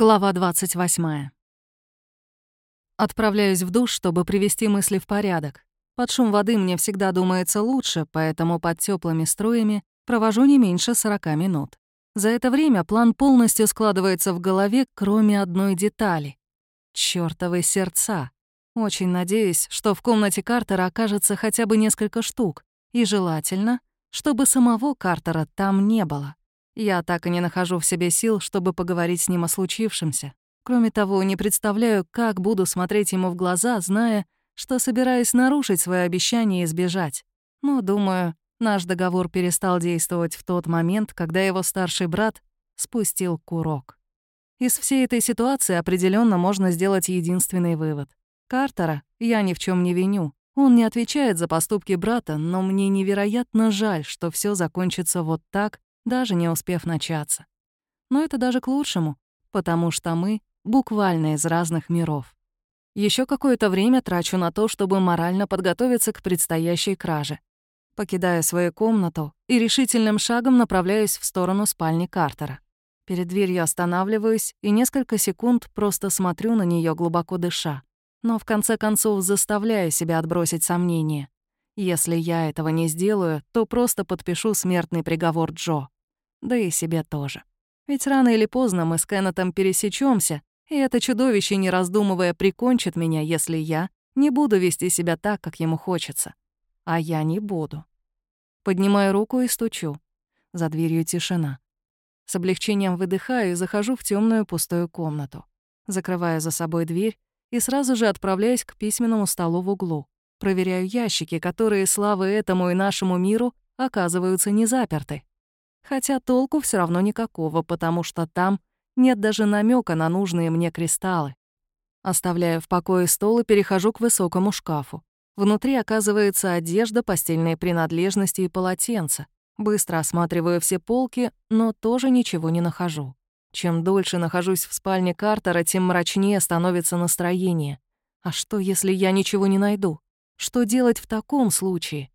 Глава 28. Отправляюсь в душ, чтобы привести мысли в порядок. Под шум воды мне всегда думается лучше, поэтому под теплыми струями провожу не меньше 40 минут. За это время план полностью складывается в голове, кроме одной детали — чёртовы сердца. Очень надеюсь, что в комнате Картера окажется хотя бы несколько штук, и желательно, чтобы самого Картера там не было. Я так и не нахожу в себе сил, чтобы поговорить с ним о случившемся. Кроме того, не представляю, как буду смотреть ему в глаза, зная, что собираюсь нарушить свое обещание и сбежать. Но, думаю, наш договор перестал действовать в тот момент, когда его старший брат спустил курок. Из всей этой ситуации определенно можно сделать единственный вывод. Картера я ни в чем не виню. Он не отвечает за поступки брата, но мне невероятно жаль, что все закончится вот так, даже не успев начаться. Но это даже к лучшему, потому что мы буквально из разных миров. Еще какое-то время трачу на то, чтобы морально подготовиться к предстоящей краже. Покидаю свою комнату и решительным шагом направляюсь в сторону спальни Картера. Перед дверью останавливаюсь и несколько секунд просто смотрю на нее глубоко дыша. Но в конце концов заставляю себя отбросить сомнения. Если я этого не сделаю, то просто подпишу смертный приговор Джо да и себе тоже. Ведь рано или поздно мы с Кеннетом пересечемся, и это чудовище, не раздумывая, прикончит меня, если я не буду вести себя так, как ему хочется. А я не буду. Поднимаю руку и стучу. За дверью тишина. С облегчением выдыхаю и захожу в темную пустую комнату. Закрываю за собой дверь и сразу же отправляюсь к письменному столу в углу. Проверяю ящики, которые, славы этому и нашему миру, оказываются не заперты. Хотя толку все равно никакого, потому что там нет даже намека на нужные мне кристаллы. Оставляю в покое стол и перехожу к высокому шкафу. Внутри оказывается одежда, постельные принадлежности и полотенца. Быстро осматриваю все полки, но тоже ничего не нахожу. Чем дольше нахожусь в спальне Картера, тем мрачнее становится настроение. А что, если я ничего не найду? Что делать в таком случае?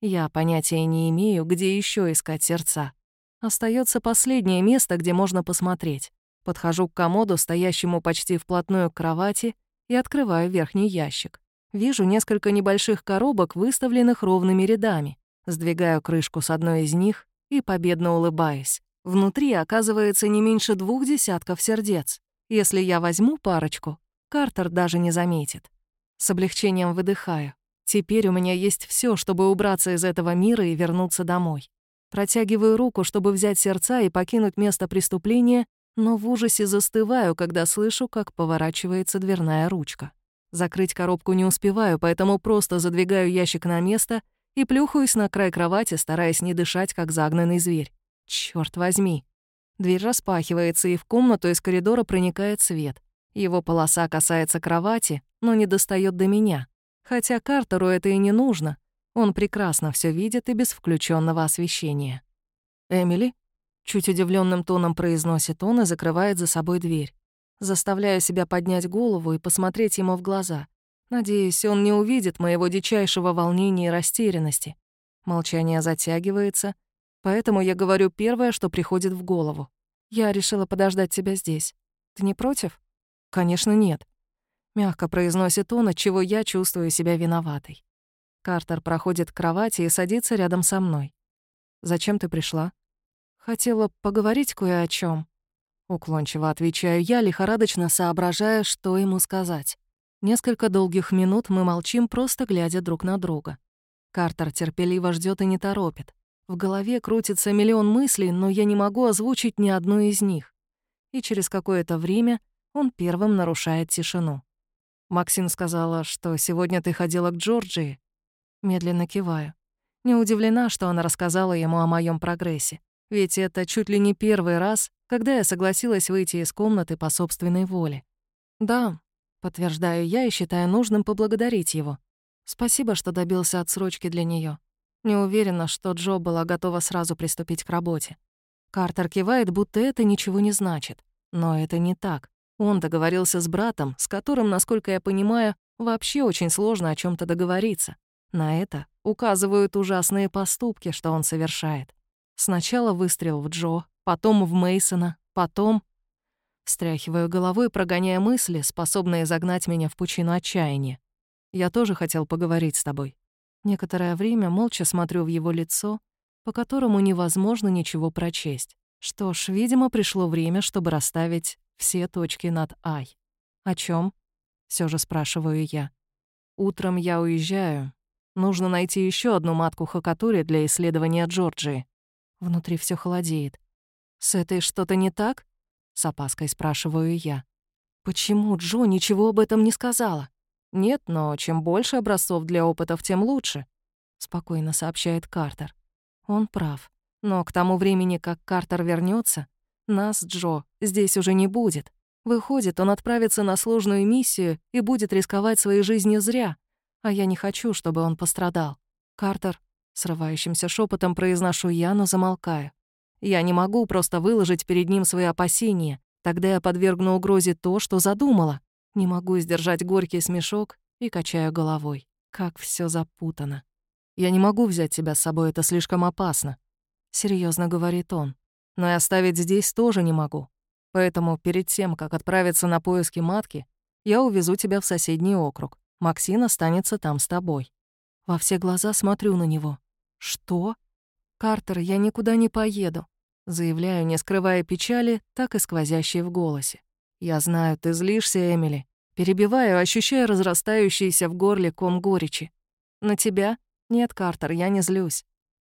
Я понятия не имею, где еще искать сердца. Остается последнее место, где можно посмотреть. Подхожу к комоду, стоящему почти вплотную к кровати, и открываю верхний ящик. Вижу несколько небольших коробок, выставленных ровными рядами. Сдвигаю крышку с одной из них и победно улыбаюсь. Внутри оказывается не меньше двух десятков сердец. Если я возьму парочку, Картер даже не заметит. С облегчением выдыхаю. Теперь у меня есть все, чтобы убраться из этого мира и вернуться домой. Протягиваю руку, чтобы взять сердца и покинуть место преступления, но в ужасе застываю, когда слышу, как поворачивается дверная ручка. Закрыть коробку не успеваю, поэтому просто задвигаю ящик на место и плюхаюсь на край кровати, стараясь не дышать, как загнанный зверь. Чёрт возьми. Дверь распахивается, и в комнату из коридора проникает свет. Его полоса касается кровати, но не достает до меня. Хотя Картеру это и не нужно. Он прекрасно все видит и без включенного освещения. «Эмили?» — чуть удивленным тоном произносит он и закрывает за собой дверь. Заставляю себя поднять голову и посмотреть ему в глаза. Надеюсь, он не увидит моего дичайшего волнения и растерянности. Молчание затягивается, поэтому я говорю первое, что приходит в голову. «Я решила подождать тебя здесь. Ты не против?» «Конечно, нет», — мягко произносит он, от чего я чувствую себя виноватой. Картер проходит к кровати и садится рядом со мной. «Зачем ты пришла?» «Хотела поговорить кое о чем. Уклончиво отвечаю я, лихорадочно соображая, что ему сказать. Несколько долгих минут мы молчим, просто глядя друг на друга. Картер терпеливо ждет и не торопит. В голове крутится миллион мыслей, но я не могу озвучить ни одну из них. И через какое-то время он первым нарушает тишину. Максим сказала, что сегодня ты ходила к Джорджии. Медленно киваю. Не удивлена, что она рассказала ему о моем прогрессе. Ведь это чуть ли не первый раз, когда я согласилась выйти из комнаты по собственной воле. «Да», — подтверждаю я и считаю нужным поблагодарить его. Спасибо, что добился отсрочки для нее. Не уверена, что Джо была готова сразу приступить к работе. Картер кивает, будто это ничего не значит. Но это не так. Он договорился с братом, с которым, насколько я понимаю, вообще очень сложно о чем то договориться. На это указывают ужасные поступки, что он совершает. Сначала выстрел в Джо, потом в Мейсона, потом... Встряхиваю головой, прогоняя мысли, способные загнать меня в пучину отчаяния. Я тоже хотел поговорить с тобой. Некоторое время молча смотрю в его лицо, по которому невозможно ничего прочесть. Что ж, видимо, пришло время, чтобы расставить все точки над «ай». «О чем? все же спрашиваю я. «Утром я уезжаю. Нужно найти еще одну матку Хакатури для исследования Джорджии». Внутри все холодеет. «С этой что-то не так?» С опаской спрашиваю я. «Почему Джо ничего об этом не сказала?» «Нет, но чем больше образцов для опытов, тем лучше», — спокойно сообщает Картер. Он прав. Но к тому времени, как Картер вернется, нас, Джо, здесь уже не будет. Выходит, он отправится на сложную миссию и будет рисковать своей жизнью зря. А я не хочу, чтобы он пострадал. Картер, срывающимся шепотом произношу я, но замолкаю. Я не могу просто выложить перед ним свои опасения. Тогда я подвергну угрозе то, что задумала. Не могу сдержать горький смешок и качаю головой. Как все запутано. Я не могу взять тебя с собой, это слишком опасно. Серьезно говорит он. Но и оставить здесь тоже не могу. Поэтому перед тем, как отправиться на поиски матки, я увезу тебя в соседний округ. Максин останется там с тобой. Во все глаза смотрю на него. Что? «Картер, я никуда не поеду», — заявляю, не скрывая печали, так и сквозящей в голосе. «Я знаю, ты злишься, Эмили». Перебиваю, ощущая разрастающийся в горле ком горечи. «На тебя? Нет, Картер, я не злюсь.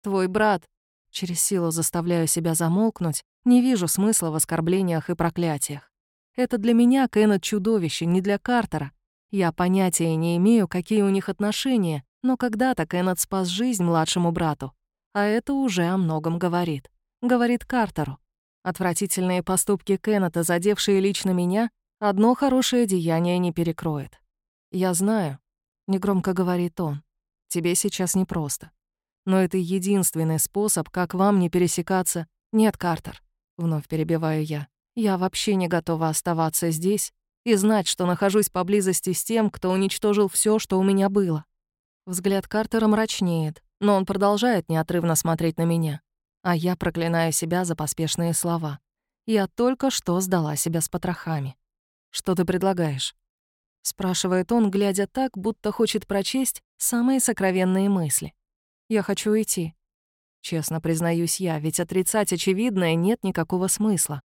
Твой брат...» Через силу заставляю себя замолкнуть, не вижу смысла в оскорблениях и проклятиях. Это для меня Кеннет чудовище, не для Картера. Я понятия не имею, какие у них отношения, но когда-то Кеннет спас жизнь младшему брату, а это уже о многом говорит. Говорит Картеру. Отвратительные поступки Кеннета, задевшие лично меня, одно хорошее деяние не перекроет. «Я знаю», — негромко говорит он, — «тебе сейчас непросто. Но это единственный способ, как вам не пересекаться. Нет, Картер», — вновь перебиваю я, — «я вообще не готова оставаться здесь и знать, что нахожусь поблизости с тем, кто уничтожил все, что у меня было». Взгляд Картера мрачнеет, но он продолжает неотрывно смотреть на меня. А я проклинаю себя за поспешные слова. Я только что сдала себя с потрохами. «Что ты предлагаешь?» Спрашивает он, глядя так, будто хочет прочесть самые сокровенные мысли. «Я хочу уйти». Честно признаюсь я, ведь отрицать очевидное нет никакого смысла.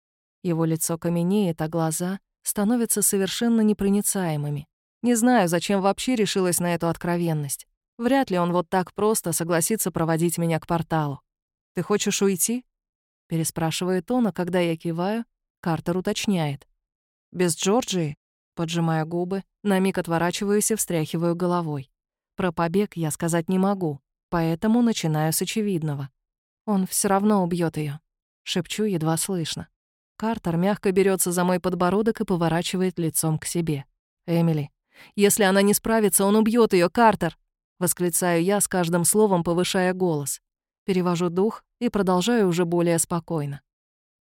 Его лицо каменеет, а глаза становятся совершенно непроницаемыми. Не знаю, зачем вообще решилась на эту откровенность. Вряд ли он вот так просто согласится проводить меня к порталу. «Ты хочешь уйти?» — переспрашивает он, а когда я киваю, Картер уточняет. «Без Джорджии?» Поджимая губы, на миг отворачиваюсь и встряхиваю головой. Про побег я сказать не могу, поэтому начинаю с очевидного. Он все равно убьет ее. Шепчу едва слышно. Картер мягко берется за мой подбородок и поворачивает лицом к себе. «Эмили, если она не справится, он убьет ее, Картер!» Восклицаю я с каждым словом, повышая голос. Перевожу дух и продолжаю уже более спокойно.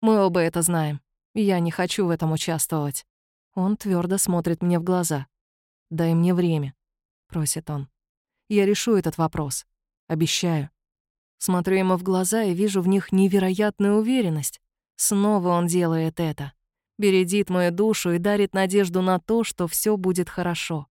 Мы оба это знаем. Я не хочу в этом участвовать. Он твердо смотрит мне в глаза. «Дай мне время», — просит он. «Я решу этот вопрос. Обещаю». Смотрю ему в глаза и вижу в них невероятную уверенность. Снова он делает это. Бередит мою душу и дарит надежду на то, что все будет хорошо.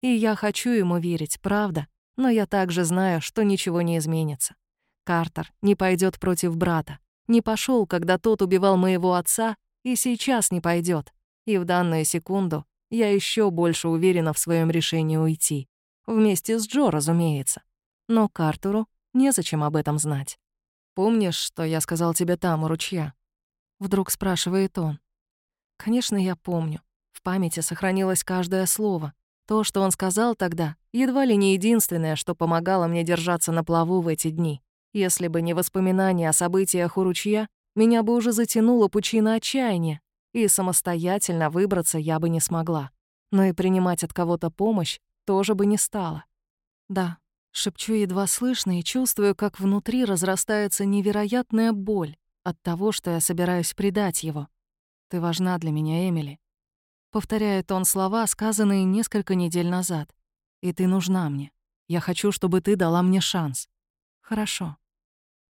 И я хочу ему верить, правда. Но я также знаю, что ничего не изменится. Картер не пойдет против брата. Не пошел, когда тот убивал моего отца, и сейчас не пойдет. И в данную секунду я еще больше уверена в своем решении уйти. Вместе с Джо, разумеется. Но Картеру незачем об этом знать. «Помнишь, что я сказал тебе там, у ручья?» Вдруг спрашивает он. Конечно, я помню. В памяти сохранилось каждое слово. То, что он сказал тогда, едва ли не единственное, что помогало мне держаться на плаву в эти дни. Если бы не воспоминания о событиях у ручья, меня бы уже затянуло пучина отчаяния, и самостоятельно выбраться я бы не смогла. Но и принимать от кого-то помощь тоже бы не стала. Да, шепчу едва слышно и чувствую, как внутри разрастается невероятная боль от того, что я собираюсь предать его. Ты важна для меня, Эмили. Повторяет он слова, сказанные несколько недель назад. «И ты нужна мне. Я хочу, чтобы ты дала мне шанс». «Хорошо».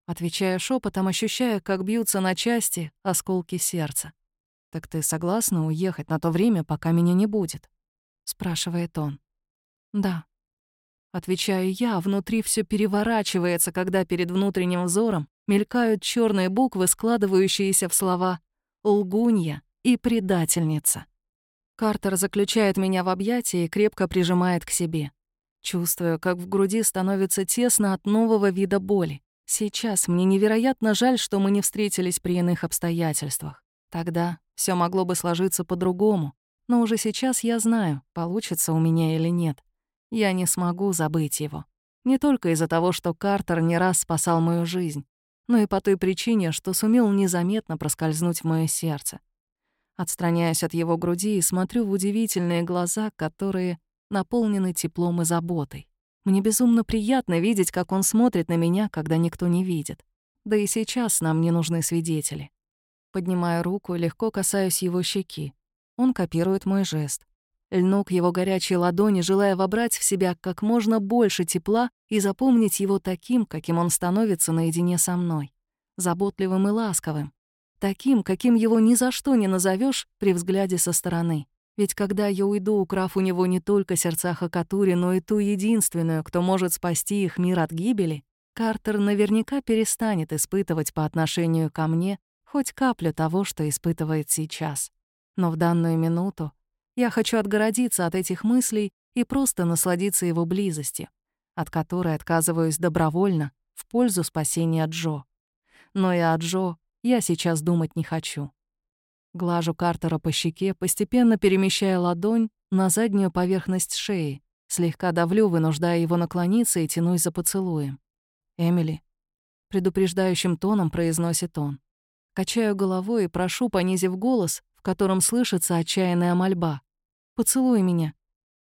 Отвечая шепотом, ощущая, как бьются на части осколки сердца. «Так ты согласна уехать на то время, пока меня не будет?» — спрашивает он. «Да». Отвечаю я, внутри все переворачивается, когда перед внутренним взором мелькают черные буквы, складывающиеся в слова «лгунья» и «предательница». Картер заключает меня в объятия и крепко прижимает к себе. Чувствую, как в груди становится тесно от нового вида боли. Сейчас мне невероятно жаль, что мы не встретились при иных обстоятельствах. Тогда все могло бы сложиться по-другому, но уже сейчас я знаю, получится у меня или нет. Я не смогу забыть его. Не только из-за того, что Картер не раз спасал мою жизнь, но и по той причине, что сумел незаметно проскользнуть в моё сердце. Отстраняюсь от его груди и смотрю в удивительные глаза, которые наполнены теплом и заботой. Мне безумно приятно видеть, как он смотрит на меня, когда никто не видит. Да и сейчас нам не нужны свидетели. Поднимаю руку и легко касаюсь его щеки. Он копирует мой жест. Льну к его горячей ладони, желая вобрать в себя как можно больше тепла и запомнить его таким, каким он становится наедине со мной. Заботливым и ласковым. Таким, каким его ни за что не назовешь при взгляде со стороны. Ведь когда я уйду, украв у него не только сердца Хакатури, но и ту единственную, кто может спасти их мир от гибели, Картер наверняка перестанет испытывать по отношению ко мне хоть каплю того, что испытывает сейчас. Но в данную минуту я хочу отгородиться от этих мыслей и просто насладиться его близостью, от которой отказываюсь добровольно в пользу спасения Джо. Но и о Джо я сейчас думать не хочу. Глажу Картера по щеке, постепенно перемещая ладонь на заднюю поверхность шеи, слегка давлю, вынуждая его наклониться и тянусь за поцелуем. «Эмили», — предупреждающим тоном произносит он. Качаю головой и прошу, понизив голос, в котором слышится отчаянная мольба. «Поцелуй меня».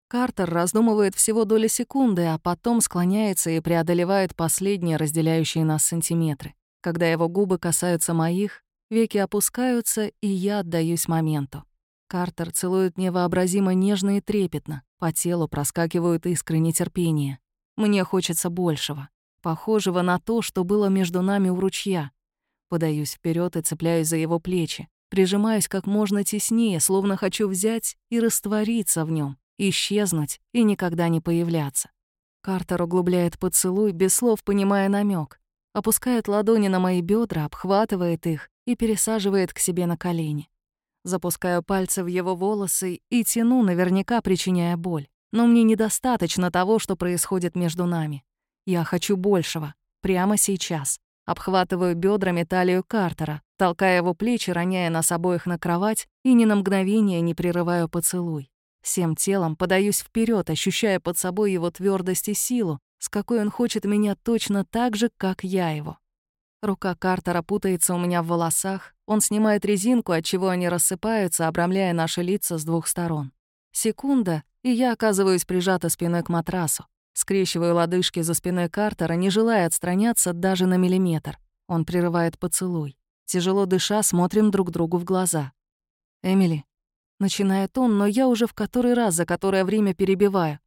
Картер раздумывает всего доли секунды, а потом склоняется и преодолевает последние разделяющие нас сантиметры. Когда его губы касаются моих, веки опускаются, и я отдаюсь моменту. Картер целует невообразимо нежно и трепетно. По телу проскакивают искры нетерпения. Мне хочется большего. Похожего на то, что было между нами у ручья. Подаюсь вперед и цепляюсь за его плечи. Прижимаюсь как можно теснее, словно хочу взять и раствориться в нем, исчезнуть и никогда не появляться. Картер углубляет поцелуй, без слов понимая намек, опускает ладони на мои бедра, обхватывает их и пересаживает к себе на колени. Запускаю пальцы в его волосы и тяну, наверняка причиняя боль. Но мне недостаточно того, что происходит между нами. Я хочу большего. Прямо сейчас. Обхватываю бедрами талию Картера, толкая его плечи, роняя нас обоих на кровать и ни на мгновение не прерываю поцелуй. Всем телом подаюсь вперед, ощущая под собой его твердость и силу, с какой он хочет меня точно так же, как я его. Рука Картера путается у меня в волосах, он снимает резинку, от чего они рассыпаются, обрамляя наши лица с двух сторон. Секунда, и я оказываюсь прижата спиной к матрасу. Скрещиваю лодыжки за спиной Картера, не желая отстраняться даже на миллиметр. Он прерывает поцелуй. Тяжело дыша, смотрим друг другу в глаза. «Эмили». Начинает он, но я уже в который раз за которое время перебиваю.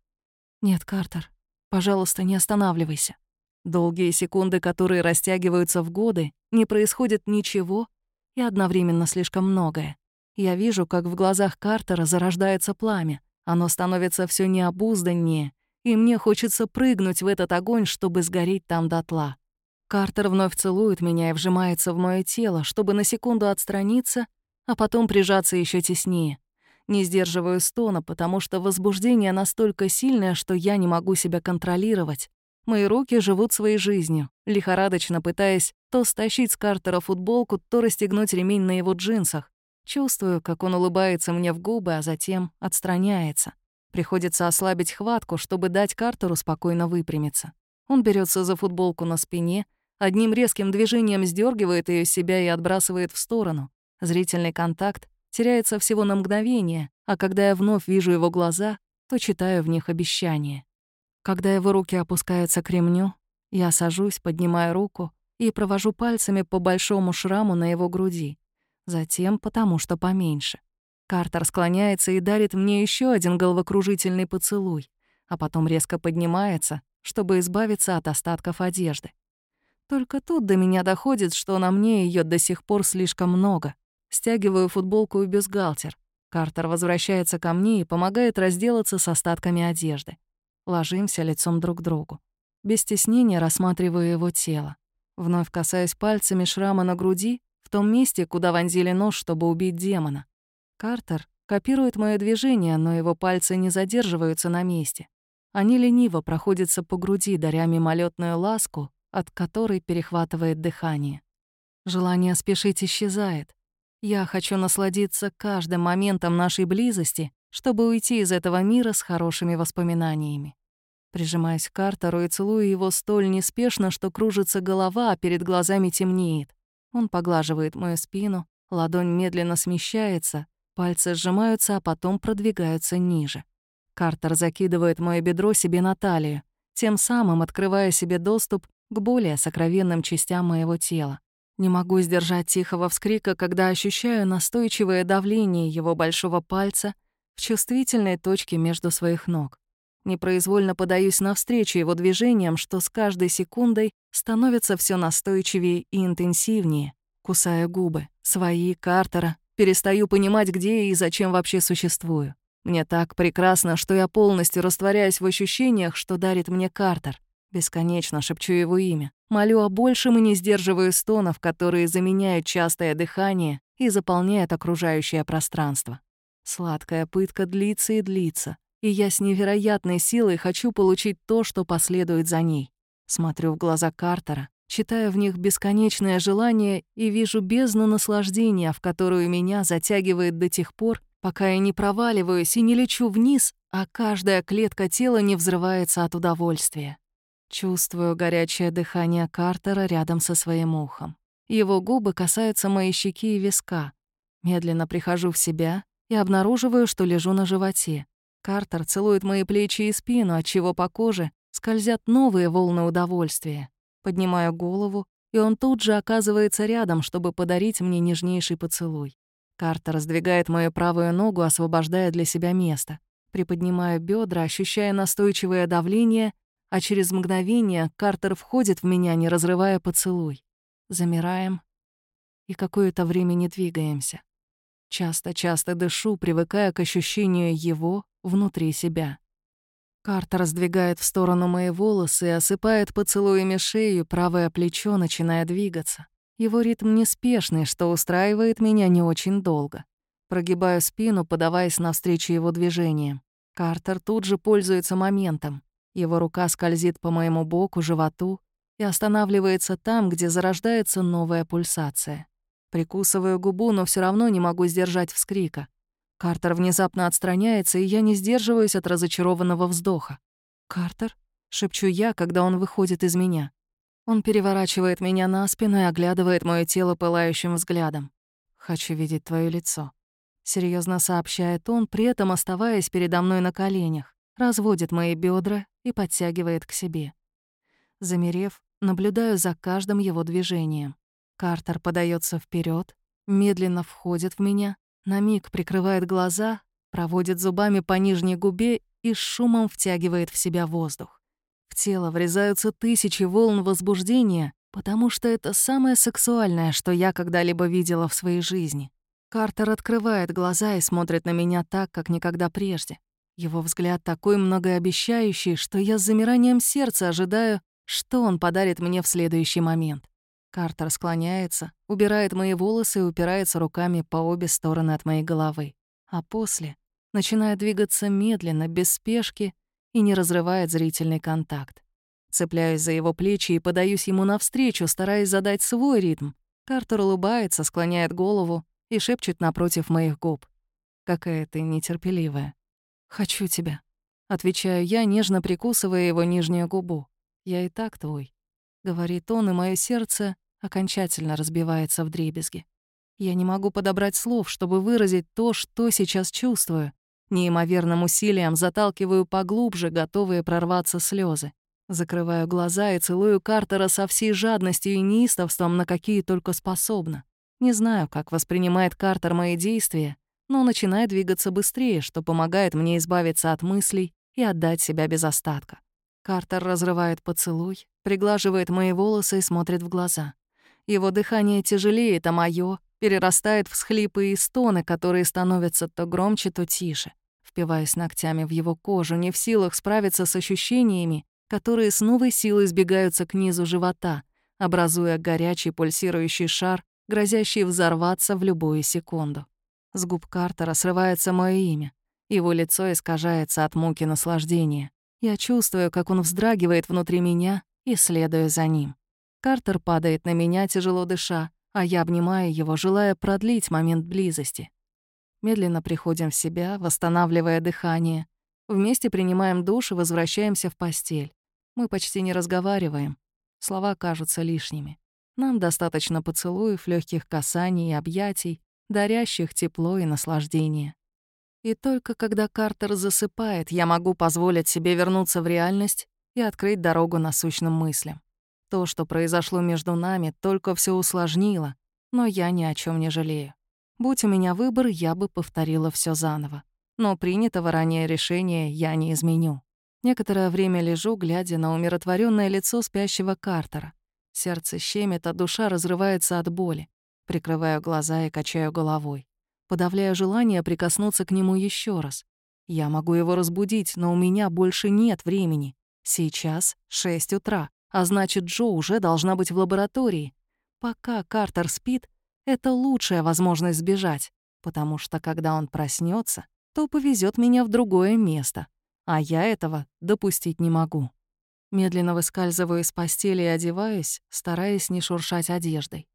«Нет, Картер, пожалуйста, не останавливайся». Долгие секунды, которые растягиваются в годы, не происходит ничего и одновременно слишком многое. Я вижу, как в глазах Картера зарождается пламя. Оно становится все необузданнее, и мне хочется прыгнуть в этот огонь, чтобы сгореть там дотла. Картер вновь целует меня и вжимается в мое тело, чтобы на секунду отстраниться, а потом прижаться еще теснее. Не сдерживаю стона, потому что возбуждение настолько сильное, что я не могу себя контролировать. Мои руки живут своей жизнью, лихорадочно пытаясь то стащить с Картера футболку, то расстегнуть ремень на его джинсах. Чувствую, как он улыбается мне в губы, а затем отстраняется. Приходится ослабить хватку, чтобы дать Картеру спокойно выпрямиться. Он берется за футболку на спине, одним резким движением сдергивает ее себя и отбрасывает в сторону. Зрительный контакт теряется всего на мгновение, а когда я вновь вижу его глаза, то читаю в них обещание. Когда его руки опускаются к ремню, я сажусь, поднимаю руку и провожу пальцами по большому шраму на его груди. Затем потому что поменьше. Картер склоняется и дарит мне еще один головокружительный поцелуй, а потом резко поднимается, чтобы избавиться от остатков одежды. Только тут до меня доходит, что на мне ее до сих пор слишком много. Стягиваю футболку и бюстгальтер. Картер возвращается ко мне и помогает разделаться с остатками одежды. Ложимся лицом друг к другу. Без стеснения рассматриваю его тело. Вновь касаюсь пальцами шрама на груди, в том месте, куда вонзили нож, чтобы убить демона. Картер копирует моё движение, но его пальцы не задерживаются на месте. Они лениво проходятся по груди, даря мимолетную ласку, от которой перехватывает дыхание. Желание спешить исчезает. Я хочу насладиться каждым моментом нашей близости, чтобы уйти из этого мира с хорошими воспоминаниями. Прижимаюсь к Картеру и целую его столь неспешно, что кружится голова, а перед глазами темнеет. Он поглаживает мою спину, ладонь медленно смещается, пальцы сжимаются, а потом продвигаются ниже. Картер закидывает мое бедро себе на талию, тем самым открывая себе доступ к более сокровенным частям моего тела. Не могу сдержать тихого вскрика, когда ощущаю настойчивое давление его большого пальца в чувствительной точке между своих ног. Непроизвольно подаюсь навстречу его движениям, что с каждой секундой становится все настойчивее и интенсивнее. Кусая губы, свои, Картера, перестаю понимать, где и зачем вообще существую. Мне так прекрасно, что я полностью растворяюсь в ощущениях, что дарит мне Картер. Бесконечно шепчу его имя. Молю о большем и не сдерживаю стонов, которые заменяют частое дыхание и заполняют окружающее пространство. Сладкая пытка длится и длится, и я с невероятной силой хочу получить то, что последует за ней. Смотрю в глаза Картера, читаю в них бесконечное желание и вижу бездну наслаждения, в которую меня затягивает до тех пор, пока я не проваливаюсь и не лечу вниз, а каждая клетка тела не взрывается от удовольствия. Чувствую горячее дыхание Картера рядом со своим ухом. Его губы касаются моей щеки и виска. Медленно прихожу в себя и обнаруживаю, что лежу на животе. Картер целует мои плечи и спину, отчего по коже скользят новые волны удовольствия. Поднимаю голову, и он тут же оказывается рядом, чтобы подарить мне нежнейший поцелуй. Картер раздвигает мою правую ногу, освобождая для себя место. Приподнимаю бедра, ощущая настойчивое давление а через мгновение Картер входит в меня, не разрывая поцелуй. Замираем и какое-то время не двигаемся. Часто-часто дышу, привыкая к ощущению его внутри себя. Картер раздвигает в сторону мои волосы и осыпает поцелуями шею, правое плечо начиная двигаться. Его ритм неспешный, что устраивает меня не очень долго. Прогибаю спину, подаваясь навстречу его движениям. Картер тут же пользуется моментом. Его рука скользит по моему боку, животу и останавливается там, где зарождается новая пульсация. Прикусываю губу, но все равно не могу сдержать вскрика. Картер внезапно отстраняется, и я не сдерживаюсь от разочарованного вздоха. «Картер?» — шепчу я, когда он выходит из меня. Он переворачивает меня на спину и оглядывает мое тело пылающим взглядом. «Хочу видеть твое лицо», — серьезно сообщает он, при этом оставаясь передо мной на коленях разводит мои бедра и подтягивает к себе. Замерев, наблюдаю за каждым его движением. Картер подается вперед, медленно входит в меня, на миг прикрывает глаза, проводит зубами по нижней губе и шумом втягивает в себя воздух. В тело врезаются тысячи волн возбуждения, потому что это самое сексуальное, что я когда-либо видела в своей жизни. Картер открывает глаза и смотрит на меня так, как никогда прежде. Его взгляд такой многообещающий, что я с замиранием сердца ожидаю, что он подарит мне в следующий момент. Картер склоняется, убирает мои волосы и упирается руками по обе стороны от моей головы. А после начинает двигаться медленно, без спешки и не разрывает зрительный контакт. Цепляюсь за его плечи и подаюсь ему навстречу, стараясь задать свой ритм. Картер улыбается, склоняет голову и шепчет напротив моих губ. «Какая ты нетерпеливая». «Хочу тебя», — отвечаю я, нежно прикусывая его нижнюю губу. «Я и так твой», — говорит он, и мое сердце окончательно разбивается в дребезги. Я не могу подобрать слов, чтобы выразить то, что сейчас чувствую. Неимоверным усилием заталкиваю поглубже, готовые прорваться слезы. Закрываю глаза и целую Картера со всей жадностью и неистовством, на какие только способна. Не знаю, как воспринимает Картер мои действия, но начинает двигаться быстрее, что помогает мне избавиться от мыслей и отдать себя без остатка. Картер разрывает поцелуй, приглаживает мои волосы и смотрит в глаза. Его дыхание тяжелеет, а моё перерастает в схлипы и стоны, которые становятся то громче, то тише. Впиваясь ногтями в его кожу, не в силах справиться с ощущениями, которые с новой силой сбегаются к низу живота, образуя горячий пульсирующий шар, грозящий взорваться в любую секунду. С губ Картера срывается мое имя. Его лицо искажается от муки наслаждения. Я чувствую, как он вздрагивает внутри меня и следую за ним. Картер падает на меня, тяжело дыша, а я обнимаю его, желая продлить момент близости. Медленно приходим в себя, восстанавливая дыхание. Вместе принимаем душ и возвращаемся в постель. Мы почти не разговариваем. Слова кажутся лишними. Нам достаточно поцелуев, легких касаний и объятий, дарящих тепло и наслаждение. И только когда Картер засыпает, я могу позволить себе вернуться в реальность и открыть дорогу насущным мыслям. То, что произошло между нами, только все усложнило, но я ни о чем не жалею. Будь у меня выбор, я бы повторила все заново. Но принятого ранее решения я не изменю. Некоторое время лежу, глядя на умиротворенное лицо спящего Картера. Сердце щемит, а душа разрывается от боли. Прикрываю глаза и качаю головой. Подавляю желание прикоснуться к нему еще раз. Я могу его разбудить, но у меня больше нет времени. Сейчас 6 утра а значит, Джо уже должна быть в лаборатории. Пока Картер спит, это лучшая возможность сбежать, потому что когда он проснется, то повезет меня в другое место, а я этого допустить не могу. Медленно выскальзываю из постели и одеваюсь, стараясь не шуршать одеждой.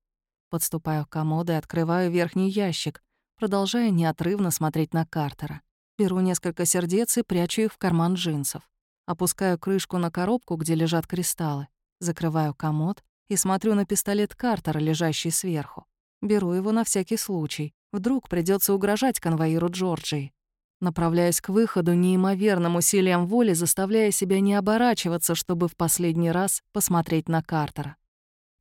Подступаю к комоду и открываю верхний ящик, продолжая неотрывно смотреть на Картера. Беру несколько сердец и прячу их в карман джинсов. Опускаю крышку на коробку, где лежат кристаллы. Закрываю комод и смотрю на пистолет Картера, лежащий сверху. Беру его на всякий случай. Вдруг придется угрожать конвоиру Джорджии. Направляюсь к выходу неимоверным усилием воли, заставляя себя не оборачиваться, чтобы в последний раз посмотреть на Картера.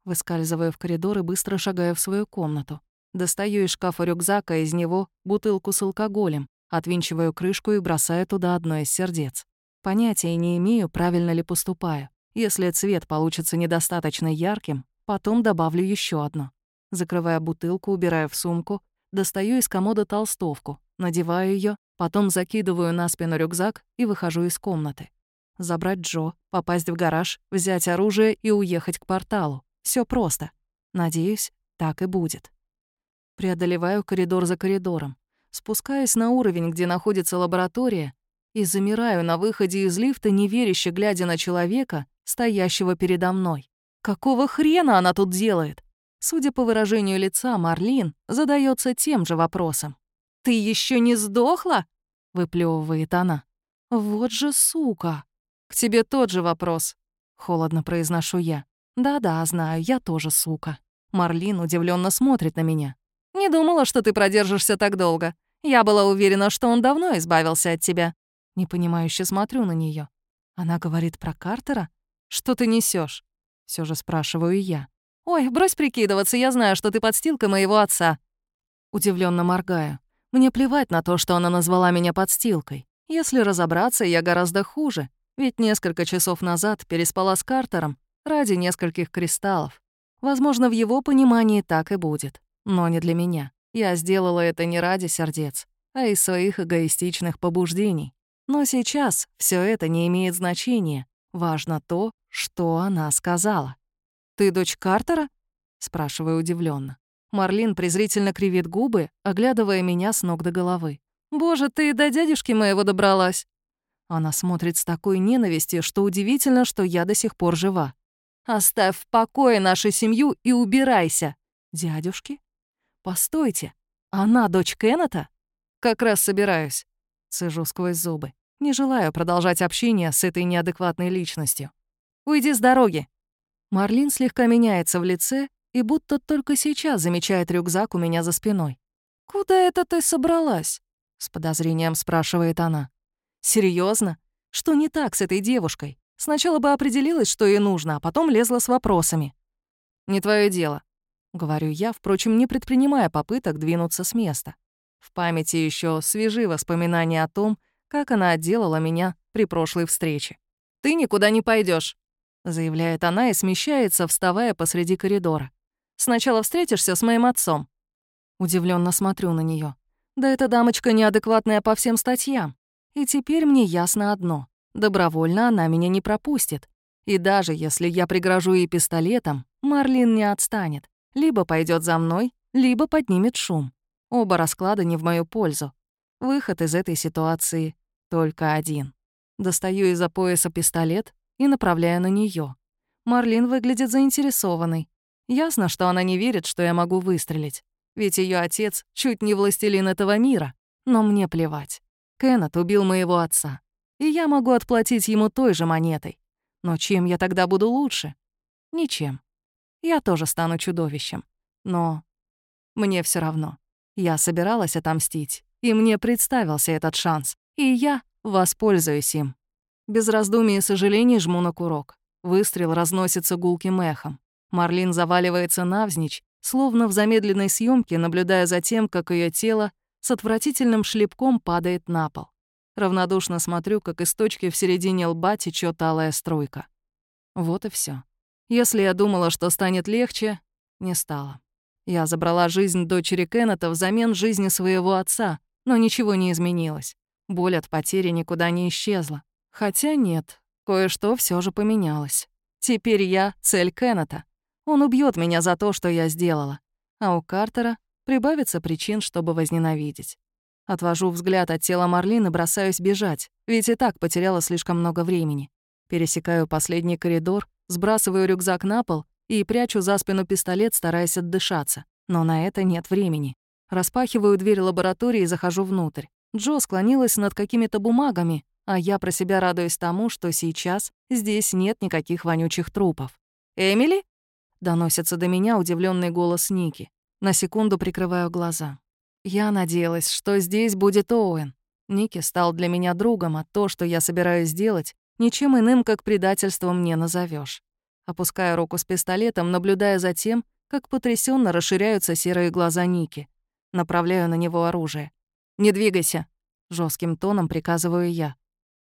Выскальзываю в коридор и быстро шагаю в свою комнату. Достаю из шкафа рюкзака, из него бутылку с алкоголем, отвинчиваю крышку и бросаю туда одно из сердец. Понятия не имею, правильно ли поступаю. Если цвет получится недостаточно ярким, потом добавлю еще одно. Закрывая бутылку, убираю в сумку, достаю из комода толстовку, надеваю ее, потом закидываю на спину рюкзак и выхожу из комнаты. Забрать Джо, попасть в гараж, взять оружие и уехать к порталу. Все просто. Надеюсь, так и будет. Преодолеваю коридор за коридором. Спускаюсь на уровень, где находится лаборатория, и замираю на выходе из лифта, неверяще глядя на человека, стоящего передо мной. Какого хрена она тут делает? Судя по выражению лица, Марлин задается тем же вопросом. «Ты еще не сдохла?» — выплевывает она. «Вот же сука!» «К тебе тот же вопрос», — холодно произношу я. «Да-да, знаю, я тоже сука». Марлин удивленно смотрит на меня. «Не думала, что ты продержишься так долго. Я была уверена, что он давно избавился от тебя. Непонимающе смотрю на нее. Она говорит про Картера? Что ты несешь? Все же спрашиваю я. «Ой, брось прикидываться, я знаю, что ты подстилка моего отца». Удивленно моргаю. Мне плевать на то, что она назвала меня подстилкой. Если разобраться, я гораздо хуже, ведь несколько часов назад переспала с Картером ради нескольких кристаллов. Возможно, в его понимании так и будет, но не для меня. Я сделала это не ради сердец, а из своих эгоистичных побуждений. Но сейчас все это не имеет значения. Важно то, что она сказала. «Ты дочь Картера?» — спрашиваю удивленно. Марлин презрительно кривит губы, оглядывая меня с ног до головы. «Боже, ты до дядюшки моего добралась!» Она смотрит с такой ненавистью, что удивительно, что я до сих пор жива. «Оставь в покое нашу семью и убирайся!» «Дядюшки? Постойте, она дочь Кеннета?» «Как раз собираюсь. Цежу сквозь зубы. Не желаю продолжать общение с этой неадекватной личностью. «Уйди с дороги!» Марлин слегка меняется в лице и будто только сейчас замечает рюкзак у меня за спиной. «Куда это ты собралась?» — с подозрением спрашивает она. Серьезно? Что не так с этой девушкой? Сначала бы определилась, что ей нужно, а потом лезла с вопросами. «Не твое дело», — говорю я, впрочем, не предпринимая попыток двинуться с места. В памяти еще свежи воспоминания о том, как она отделала меня при прошлой встрече. «Ты никуда не пойдешь, заявляет она и смещается, вставая посреди коридора. «Сначала встретишься с моим отцом». Удивленно смотрю на нее. Да эта дамочка неадекватная по всем статьям. И теперь мне ясно одно. Добровольно она меня не пропустит. И даже если я пригрожу ей пистолетом, Марлин не отстанет. Либо пойдет за мной, либо поднимет шум. Оба расклада не в мою пользу. Выход из этой ситуации только один. Достаю из-за пояса пистолет и направляю на нее. Марлин выглядит заинтересованной. Ясно, что она не верит, что я могу выстрелить. Ведь ее отец чуть не властелин этого мира. Но мне плевать. Кеннет убил моего отца. И я могу отплатить ему той же монетой. Но чем я тогда буду лучше? Ничем. Я тоже стану чудовищем. Но мне все равно. Я собиралась отомстить, и мне представился этот шанс, и я воспользуюсь им. Без раздумий и сожалений жму на курок. Выстрел разносится гулким эхом. Марлин заваливается навзничь, словно в замедленной съемке, наблюдая за тем, как ее тело с отвратительным шлепком падает на пол. Равнодушно смотрю, как из точки в середине лба течет алая струйка. Вот и все. Если я думала, что станет легче, не стало. Я забрала жизнь дочери Кеннета взамен жизни своего отца, но ничего не изменилось. Боль от потери никуда не исчезла. Хотя нет, кое-что все же поменялось. Теперь я — цель Кеннета. Он убьет меня за то, что я сделала. А у Картера прибавится причин, чтобы возненавидеть. Отвожу взгляд от тела Марлин и бросаюсь бежать, ведь и так потеряла слишком много времени. Пересекаю последний коридор, сбрасываю рюкзак на пол и прячу за спину пистолет, стараясь отдышаться. Но на это нет времени. Распахиваю дверь лаборатории и захожу внутрь. Джо склонилась над какими-то бумагами, а я про себя радуюсь тому, что сейчас здесь нет никаких вонючих трупов. «Эмили?» — доносится до меня удивленный голос Ники. На секунду прикрываю глаза. Я надеялась, что здесь будет Оуэн. Ники стал для меня другом, а то, что я собираюсь сделать, ничем иным, как предательством не назовешь. Опускаю руку с пистолетом, наблюдая за тем, как потрясенно расширяются серые глаза Ники. Направляю на него оружие. «Не двигайся», — жестким тоном приказываю я.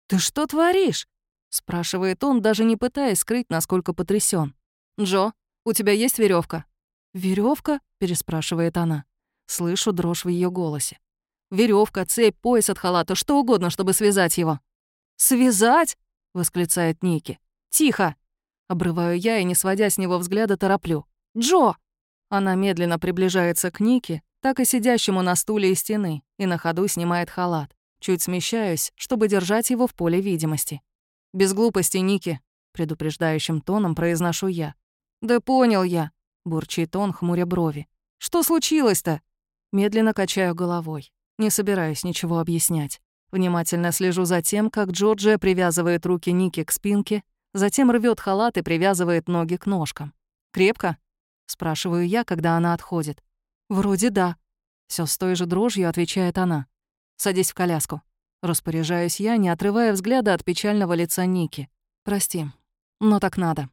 «Ты что творишь?» — спрашивает он, даже не пытаясь скрыть, насколько потрясен. «Джо, у тебя есть веревка? Веревка? переспрашивает она. Слышу дрожь в ее голосе. Веревка, цепь, пояс от халата, что угодно, чтобы связать его. «Связать?» — восклицает Ники. «Тихо!» Обрываю я и, не сводя с него взгляда, тороплю. «Джо!» Она медленно приближается к Нике, так и сидящему на стуле и стены, и на ходу снимает халат. Чуть смещаюсь, чтобы держать его в поле видимости. «Без глупости, Ники», — предупреждающим тоном произношу я. «Да понял я», — бурчит он, хмуря брови. «Что случилось-то?» Медленно качаю головой. Не собираюсь ничего объяснять. Внимательно слежу за тем, как Джорджия привязывает руки Ники к спинке Затем рвет халат и привязывает ноги к ножкам. «Крепко?» — спрашиваю я, когда она отходит. «Вроде да». Все с той же дрожью отвечает она. «Садись в коляску». Распоряжаюсь я, не отрывая взгляда от печального лица Ники. «Прости, но так надо».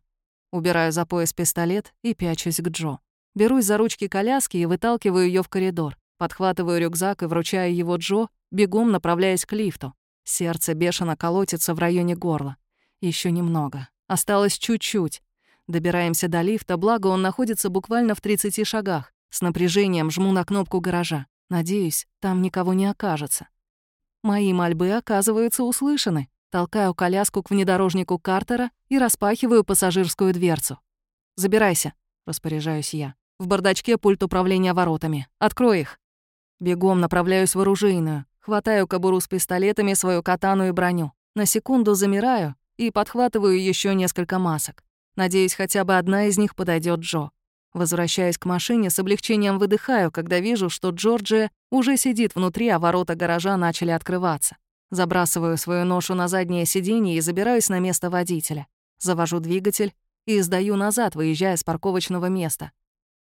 Убираю за пояс пистолет и пячусь к Джо. Берусь за ручки коляски и выталкиваю ее в коридор. Подхватываю рюкзак и вручаю его Джо, бегом направляясь к лифту. Сердце бешено колотится в районе горла. Еще немного. Осталось чуть-чуть. Добираемся до лифта, благо он находится буквально в 30 шагах. С напряжением жму на кнопку гаража. Надеюсь, там никого не окажется. Мои мольбы оказываются услышаны. Толкаю коляску к внедорожнику Картера и распахиваю пассажирскую дверцу. «Забирайся», — распоряжаюсь я. «В бардачке пульт управления воротами. Открой их». Бегом направляюсь в оружейную. Хватаю кобуру с пистолетами, свою катану и броню. На секунду замираю и подхватываю еще несколько масок. Надеюсь, хотя бы одна из них подойдет Джо. Возвращаясь к машине, с облегчением выдыхаю, когда вижу, что Джорджия уже сидит внутри, а ворота гаража начали открываться. Забрасываю свою ношу на заднее сиденье и забираюсь на место водителя. Завожу двигатель и сдаю назад, выезжая с парковочного места.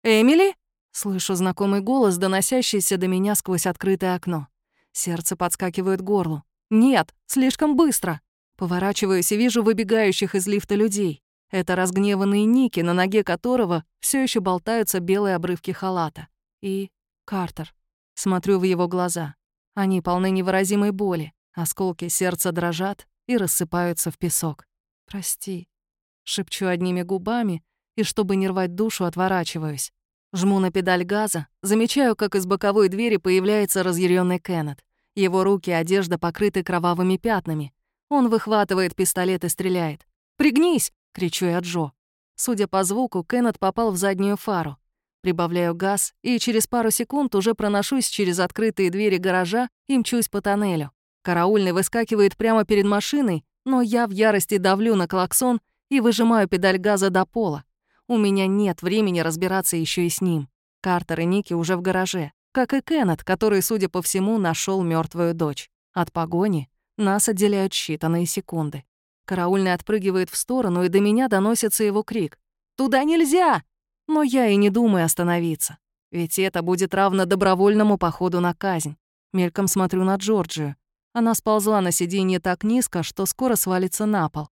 «Эмили?» — слышу знакомый голос, доносящийся до меня сквозь открытое окно. Сердце подскакивает к горлу. «Нет, слишком быстро!» Поворачиваюсь и вижу выбегающих из лифта людей. Это разгневанные Ники, на ноге которого все еще болтаются белые обрывки халата. И Картер. Смотрю в его глаза. Они полны невыразимой боли. Осколки сердца дрожат и рассыпаются в песок. «Прости», — шепчу одними губами, и, чтобы не рвать душу, отворачиваюсь. Жму на педаль газа, замечаю, как из боковой двери появляется разъяренный Кеннет. Его руки и одежда покрыты кровавыми пятнами. Он выхватывает пистолет и стреляет. «Пригнись!» — кричу я Джо. Судя по звуку, Кеннет попал в заднюю фару. Прибавляю газ и через пару секунд уже проношусь через открытые двери гаража и мчусь по тоннелю. Караульный выскакивает прямо перед машиной, но я в ярости давлю на клаксон и выжимаю педаль газа до пола. У меня нет времени разбираться еще и с ним. Картер и Ники уже в гараже, как и Кеннет, который, судя по всему, нашел мертвую дочь. От погони нас отделяют считанные секунды. Караульный отпрыгивает в сторону, и до меня доносится его крик. «Туда нельзя!» Но я и не думаю остановиться. Ведь это будет равно добровольному походу на казнь. Мельком смотрю на Джорджию. Она сползла на сиденье так низко, что скоро свалится на пол.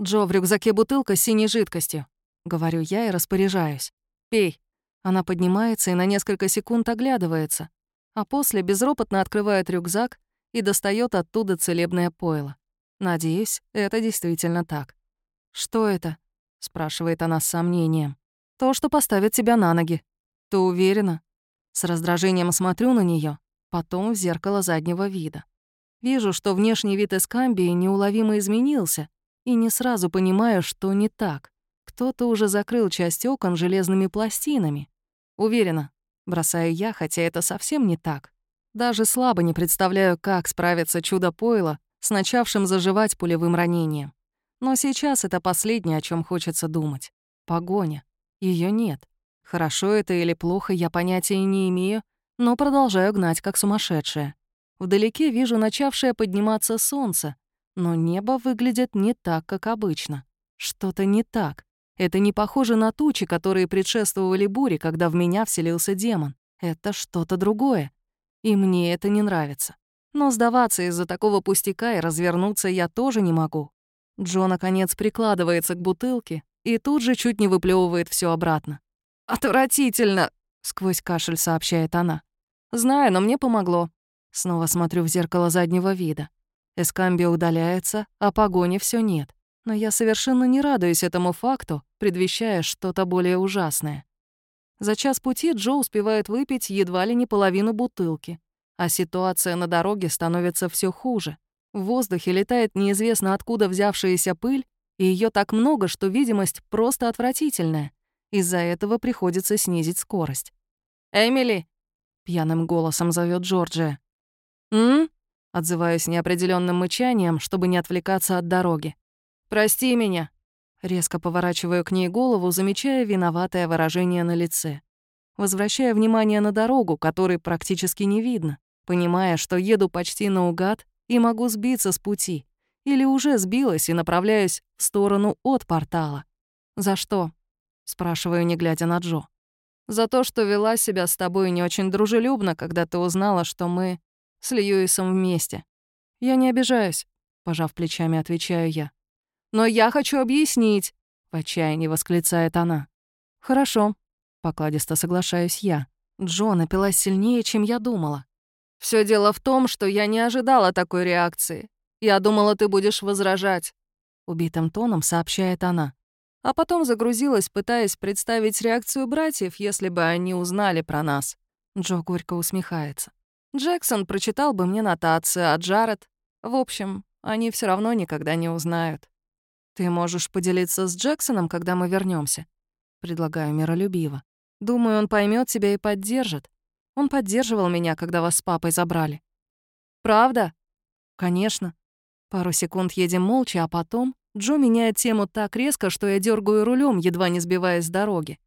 «Джо, в рюкзаке бутылка с синей жидкостью», — говорю я и распоряжаюсь. «Пей». Она поднимается и на несколько секунд оглядывается, а после безропотно открывает рюкзак и достает оттуда целебное пойло. Надеюсь, это действительно так. «Что это?» — спрашивает она с сомнением. «То, что поставит тебя на ноги. Ты уверена?» С раздражением смотрю на нее, потом в зеркало заднего вида. Вижу, что внешний вид эскамбии неуловимо изменился, и не сразу понимаю, что не так. Кто-то уже закрыл часть окон железными пластинами. Уверена, бросаю я, хотя это совсем не так. Даже слабо не представляю, как справится чудо пойла с начавшим заживать пулевым ранением. Но сейчас это последнее, о чем хочется думать. Погоня. Ее нет. Хорошо это или плохо, я понятия не имею, но продолжаю гнать как сумасшедшая. Вдалеке вижу начавшее подниматься солнце, но небо выглядит не так, как обычно. Что-то не так. Это не похоже на тучи, которые предшествовали буре, когда в меня вселился демон. Это что-то другое. И мне это не нравится. Но сдаваться из-за такого пустяка и развернуться я тоже не могу. Джо, наконец, прикладывается к бутылке и тут же чуть не выплевывает все обратно. «Отвратительно!» — сквозь кашель сообщает она. «Знаю, но мне помогло». Снова смотрю в зеркало заднего вида. Эскамби удаляется, а погони все нет. Но я совершенно не радуюсь этому факту, предвещая что-то более ужасное. За час пути Джо успевает выпить едва ли не половину бутылки, а ситуация на дороге становится все хуже. В воздухе летает неизвестно откуда взявшаяся пыль, и ее так много, что видимость просто отвратительная. Из-за этого приходится снизить скорость. «Эмили!» — пьяным голосом зовет Джорджия. «М?» — отзываюсь неопределенным мычанием, чтобы не отвлекаться от дороги. «Прости меня!» Резко поворачиваю к ней голову, замечая виноватое выражение на лице. Возвращая внимание на дорогу, которой практически не видно понимая, что еду почти наугад и могу сбиться с пути. Или уже сбилась и направляюсь в сторону от портала. «За что?» — спрашиваю, не глядя на Джо. «За то, что вела себя с тобой не очень дружелюбно, когда ты узнала, что мы с Льюисом вместе. Я не обижаюсь», — пожав плечами, отвечаю я. «Но я хочу объяснить», — в отчаянии восклицает она. «Хорошо», — покладисто соглашаюсь я. Джо напилась сильнее, чем я думала. Все дело в том, что я не ожидала такой реакции. Я думала, ты будешь возражать», — убитым тоном сообщает она. А потом загрузилась, пытаясь представить реакцию братьев, если бы они узнали про нас. Джо горько усмехается. Джексон прочитал бы мне нотацию, а Джаред... В общем, они все равно никогда не узнают. «Ты можешь поделиться с Джексоном, когда мы вернемся, предлагаю миролюбиво. Думаю, он поймет тебя и поддержит. Он поддерживал меня, когда вас с папой забрали. Правда? Конечно. Пару секунд едем молча, а потом Джо меняет тему так резко, что я дергаю рулем, едва не сбиваясь с дороги.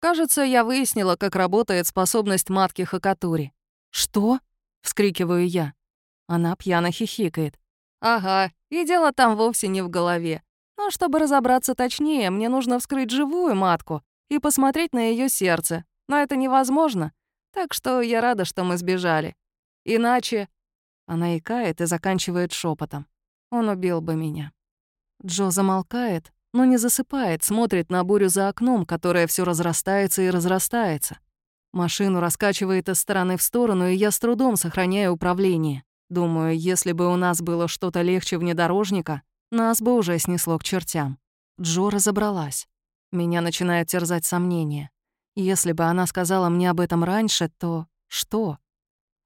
Кажется, я выяснила, как работает способность матки Хакатури. «Что?» — вскрикиваю я. Она пьяно хихикает. «Ага, и дело там вовсе не в голове. Но чтобы разобраться точнее, мне нужно вскрыть живую матку и посмотреть на ее сердце. Но это невозможно. Так что я рада, что мы сбежали. Иначе...» Она икает и заканчивает шепотом. «Он убил бы меня». Джо замолкает, но не засыпает, смотрит на бурю за окном, которая все разрастается и разрастается. Машину раскачивает из стороны в сторону, и я с трудом сохраняю управление. Думаю, если бы у нас было что-то легче внедорожника, нас бы уже снесло к чертям. Джо разобралась. Меня начинают терзать сомнения. Если бы она сказала мне об этом раньше, то что?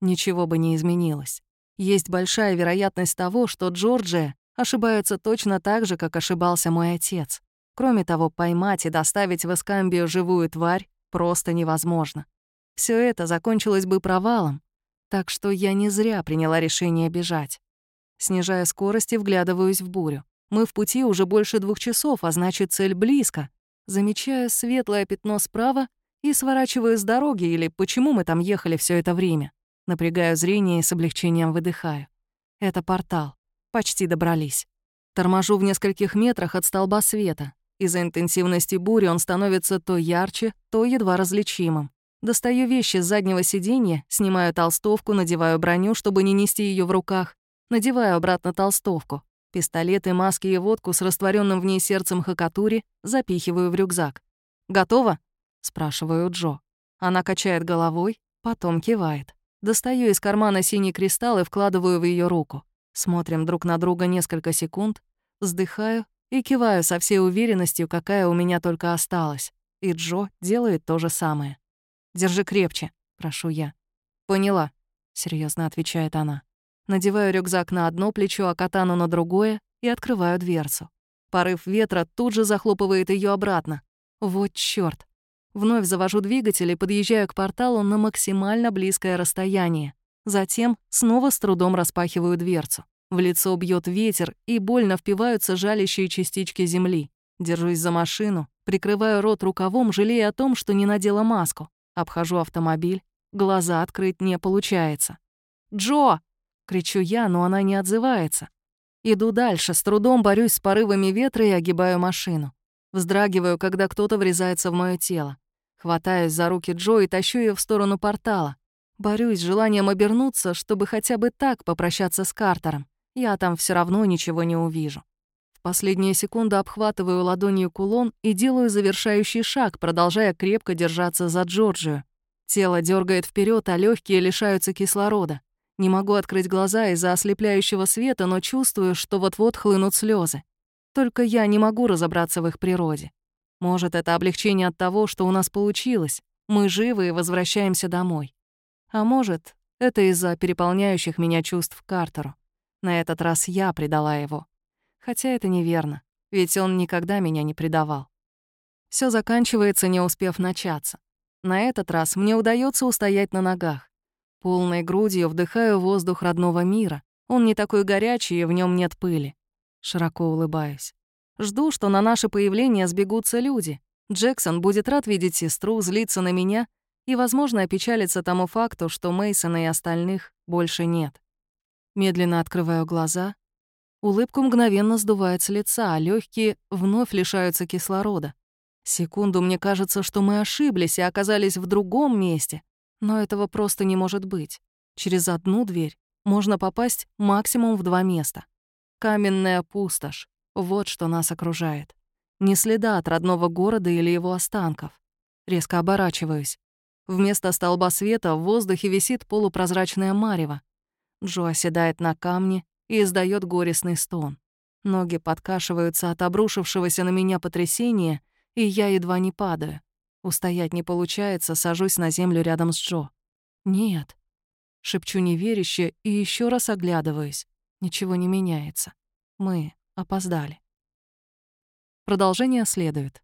Ничего бы не изменилось. Есть большая вероятность того, что Джорджия ошибается точно так же, как ошибался мой отец. Кроме того, поймать и доставить в Эскамбию живую тварь просто невозможно. Все это закончилось бы провалом, так что я не зря приняла решение бежать. Снижая скорость и вглядываюсь в бурю. Мы в пути уже больше двух часов, а значит, цель близко. Замечаю светлое пятно справа и сворачиваю с дороги, или почему мы там ехали все это время. Напрягаю зрение и с облегчением выдыхаю. Это портал. Почти добрались. Торможу в нескольких метрах от столба света. Из-за интенсивности бури он становится то ярче, то едва различимым. Достаю вещи с заднего сиденья, снимаю толстовку, надеваю броню, чтобы не нести ее в руках, надеваю обратно толстовку. Пистолеты, маски и водку с растворенным в ней сердцем Хакатури запихиваю в рюкзак. «Готово?» — спрашиваю Джо. Она качает головой, потом кивает. Достаю из кармана синий кристалл и вкладываю в ее руку. Смотрим друг на друга несколько секунд, вздыхаю и киваю со всей уверенностью, какая у меня только осталась. И Джо делает то же самое. «Держи крепче», — прошу я. «Поняла», — серьезно отвечает она. Надеваю рюкзак на одно плечо, а катану на другое и открываю дверцу. Порыв ветра тут же захлопывает ее обратно. Вот чёрт. Вновь завожу двигатель и подъезжаю к порталу на максимально близкое расстояние. Затем снова с трудом распахиваю дверцу. В лицо бьет ветер, и больно впиваются жалящие частички земли. Держусь за машину, прикрываю рот рукавом, жалея о том, что не надела маску. Обхожу автомобиль, глаза открыть не получается. «Джо!» — кричу я, но она не отзывается. Иду дальше, с трудом борюсь с порывами ветра и огибаю машину. Вздрагиваю, когда кто-то врезается в мое тело. Хватаюсь за руки Джо и тащу ее в сторону портала. Борюсь с желанием обернуться, чтобы хотя бы так попрощаться с Картером. Я там все равно ничего не увижу. В последние секунды обхватываю ладонью кулон и делаю завершающий шаг, продолжая крепко держаться за Джорджию. Тело дергает вперед, а легкие лишаются кислорода. Не могу открыть глаза из-за ослепляющего света, но чувствую, что вот-вот хлынут слезы. Только я не могу разобраться в их природе. Может, это облегчение от того, что у нас получилось. Мы живы и возвращаемся домой. А может, это из-за переполняющих меня чувств Картеру. На этот раз я предала его. Хотя это неверно, ведь он никогда меня не предавал. Все заканчивается, не успев начаться. На этот раз мне удается устоять на ногах. Полной грудью вдыхаю воздух родного мира. Он не такой горячий, и в нем нет пыли. Широко улыбаюсь. Жду, что на наше появление сбегутся люди. Джексон будет рад видеть сестру, злиться на меня и, возможно, опечалиться тому факту, что Мейсона и остальных больше нет. Медленно открываю глаза. Улыбку мгновенно сдувает с лица, а легкие вновь лишаются кислорода. Секунду мне кажется, что мы ошиблись и оказались в другом месте, но этого просто не может быть. Через одну дверь можно попасть максимум в два места. Каменная пустошь. Вот что нас окружает. Ни следа от родного города или его останков. Резко оборачиваюсь. Вместо столба света в воздухе висит полупрозрачная марево. Джо оседает на камне и издает горестный стон. Ноги подкашиваются от обрушившегося на меня потрясения, и я едва не падаю. Устоять не получается, сажусь на землю рядом с Джо. «Нет». Шепчу неверяще и еще раз оглядываюсь. Ничего не меняется. Мы опоздали. Продолжение следует.